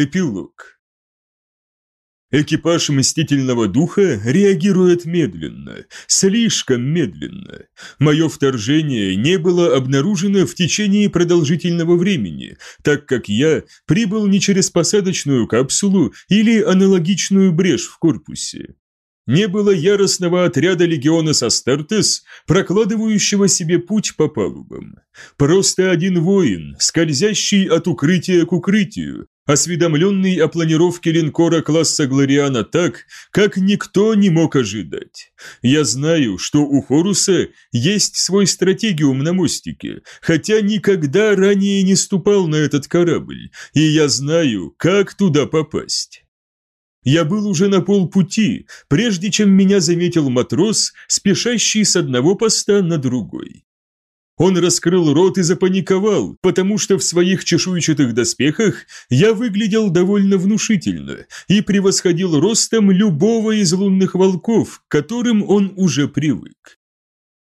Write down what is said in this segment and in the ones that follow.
Эпилог. Экипаж Мстительного Духа реагирует медленно, слишком медленно. Мое вторжение не было обнаружено в течение продолжительного времени, так как я прибыл не через посадочную капсулу или аналогичную брешь в корпусе. Не было яростного отряда легиона Састартес, прокладывающего себе путь по палубам. Просто один воин, скользящий от укрытия к укрытию, осведомленный о планировке линкора класса Глориана так, как никто не мог ожидать. Я знаю, что у Хоруса есть свой стратегиум на мостике, хотя никогда ранее не ступал на этот корабль, и я знаю, как туда попасть. Я был уже на полпути, прежде чем меня заметил матрос, спешащий с одного поста на другой. Он раскрыл рот и запаниковал, потому что в своих чешуйчатых доспехах я выглядел довольно внушительно и превосходил ростом любого из лунных волков, к которым он уже привык.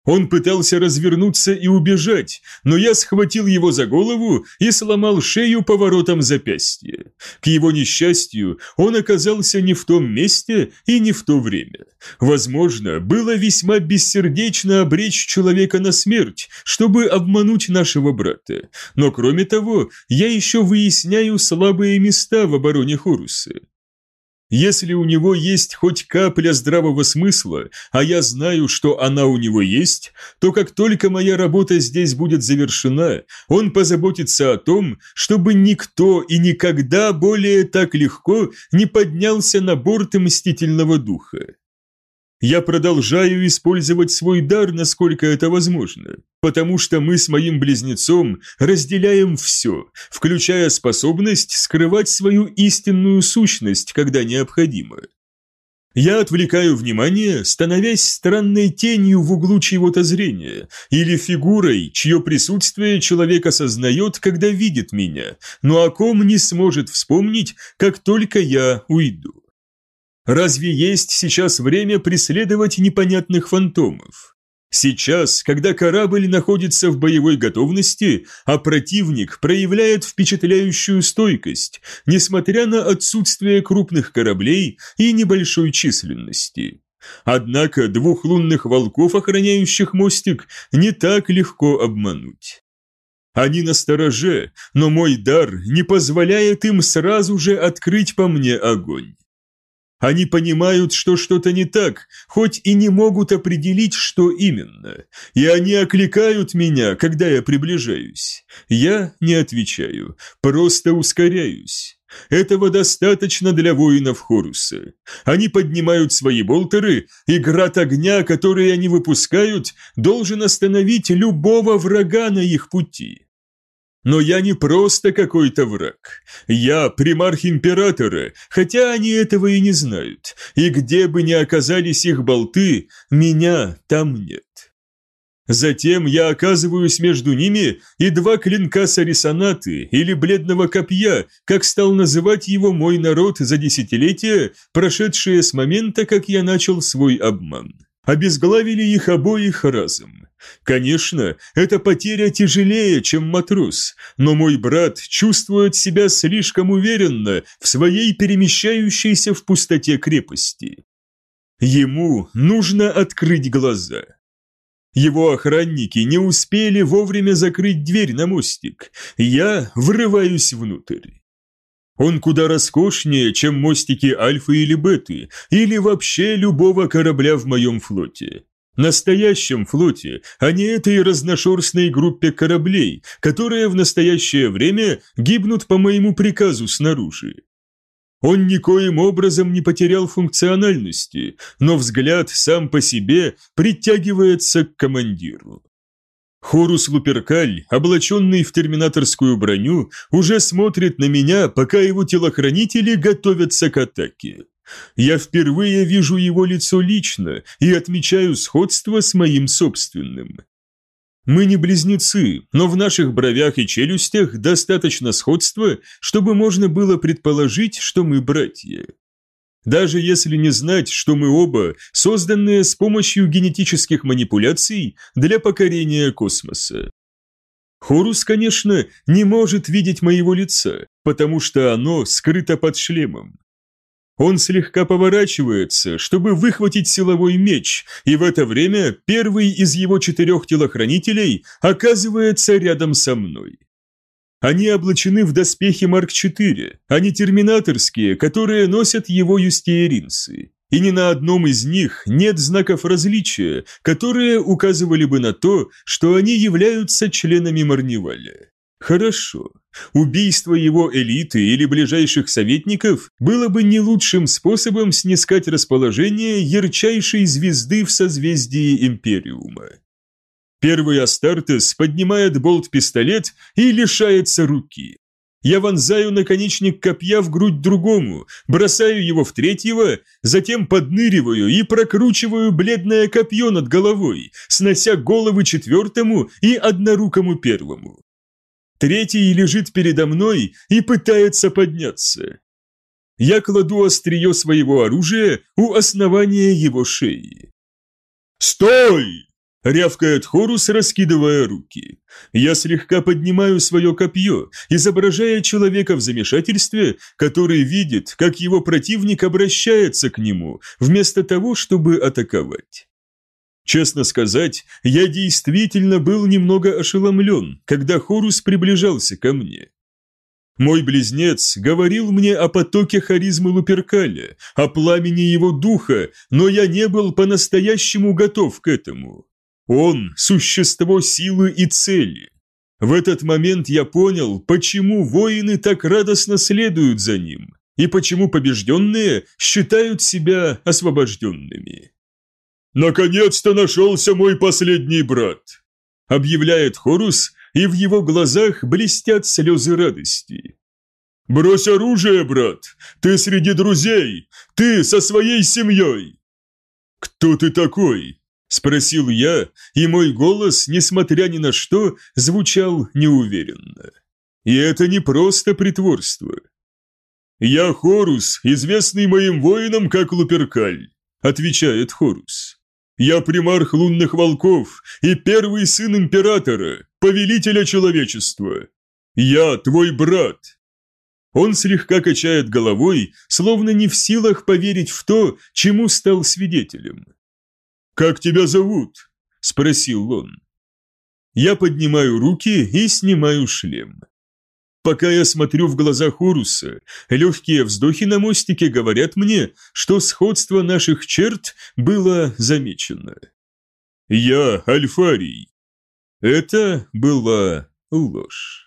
Он пытался развернуться и убежать, но я схватил его за голову и сломал шею поворотом запястья. К его несчастью, он оказался не в том месте и не в то время. Возможно, было весьма бессердечно обречь человека на смерть, чтобы обмануть нашего брата. Но кроме того, я еще выясняю слабые места в обороне Хоруса. Если у него есть хоть капля здравого смысла, а я знаю, что она у него есть, то как только моя работа здесь будет завершена, он позаботится о том, чтобы никто и никогда более так легко не поднялся на борт Мстительного Духа. Я продолжаю использовать свой дар, насколько это возможно, потому что мы с моим близнецом разделяем все, включая способность скрывать свою истинную сущность, когда необходимо. Я отвлекаю внимание, становясь странной тенью в углу чьего-то зрения, или фигурой, чье присутствие человек осознает, когда видит меня, но о ком не сможет вспомнить, как только я уйду. Разве есть сейчас время преследовать непонятных фантомов? Сейчас, когда корабль находится в боевой готовности, а противник проявляет впечатляющую стойкость, несмотря на отсутствие крупных кораблей и небольшой численности. Однако двух лунных волков, охраняющих мостик, не так легко обмануть. Они на стороже, но мой дар не позволяет им сразу же открыть по мне огонь. Они понимают, что что-то не так, хоть и не могут определить, что именно. И они окликают меня, когда я приближаюсь. Я не отвечаю, просто ускоряюсь. Этого достаточно для воинов Хоруса. Они поднимают свои болтеры, и град огня, который они выпускают, должен остановить любого врага на их пути. Но я не просто какой-то враг. Я примарх императора, хотя они этого и не знают. И где бы ни оказались их болты, меня там нет. Затем я оказываюсь между ними, и два клинка сарисонаты, или бледного копья, как стал называть его мой народ за десятилетия, прошедшие с момента, как я начал свой обман. Обезглавили их обоих разом. Конечно, эта потеря тяжелее, чем матрос, но мой брат чувствует себя слишком уверенно в своей перемещающейся в пустоте крепости. Ему нужно открыть глаза. Его охранники не успели вовремя закрыть дверь на мостик. Я врываюсь внутрь. Он куда роскошнее, чем мостики Альфы или Беты, или вообще любого корабля в моем флоте. Настоящем флоте, а не этой разношерстной группе кораблей, которые в настоящее время гибнут по моему приказу снаружи. Он никоим образом не потерял функциональности, но взгляд сам по себе притягивается к командиру. Хорус Луперкаль, облаченный в терминаторскую броню, уже смотрит на меня, пока его телохранители готовятся к атаке. Я впервые вижу его лицо лично и отмечаю сходство с моим собственным. Мы не близнецы, но в наших бровях и челюстях достаточно сходства, чтобы можно было предположить, что мы братья. Даже если не знать, что мы оба созданные с помощью генетических манипуляций для покорения космоса. Хорус, конечно, не может видеть моего лица, потому что оно скрыто под шлемом. Он слегка поворачивается, чтобы выхватить силовой меч, и в это время первый из его четырех телохранителей оказывается рядом со мной. Они облачены в доспехи Марк-4, а не терминаторские, которые носят его юстиеринцы. И ни на одном из них нет знаков различия, которые указывали бы на то, что они являются членами Марниваля. Хорошо. Убийство его элиты или ближайших советников было бы не лучшим способом снискать расположение ярчайшей звезды в созвездии Империума. Первый Астартес поднимает болт-пистолет и лишается руки. Я вонзаю наконечник копья в грудь другому, бросаю его в третьего, затем подныриваю и прокручиваю бледное копье над головой, снося головы четвертому и однорукому первому. Третий лежит передо мной и пытается подняться. Я кладу острие своего оружия у основания его шеи. «Стой!» Рявкает Хорус, раскидывая руки. Я слегка поднимаю свое копье, изображая человека в замешательстве, который видит, как его противник обращается к нему, вместо того, чтобы атаковать. Честно сказать, я действительно был немного ошеломлен, когда Хорус приближался ко мне. Мой близнец говорил мне о потоке харизмы Луперкаля, о пламени его духа, но я не был по-настоящему готов к этому. Он – существо силы и цели. В этот момент я понял, почему воины так радостно следуют за ним, и почему побежденные считают себя освобожденными. «Наконец-то нашелся мой последний брат!» – объявляет Хорус, и в его глазах блестят слезы радости. «Брось оружие, брат! Ты среди друзей! Ты со своей семьей!» «Кто ты такой?» Спросил я, и мой голос, несмотря ни на что, звучал неуверенно. И это не просто притворство. «Я Хорус, известный моим воинам как Луперкаль», – отвечает Хорус. «Я примарх лунных волков и первый сын императора, повелителя человечества. Я твой брат». Он слегка качает головой, словно не в силах поверить в то, чему стал свидетелем. «Как тебя зовут?» – спросил он. Я поднимаю руки и снимаю шлем. Пока я смотрю в глаза Хоруса, легкие вздохи на мостике говорят мне, что сходство наших черт было замечено. Я Альфарий. Это была ложь.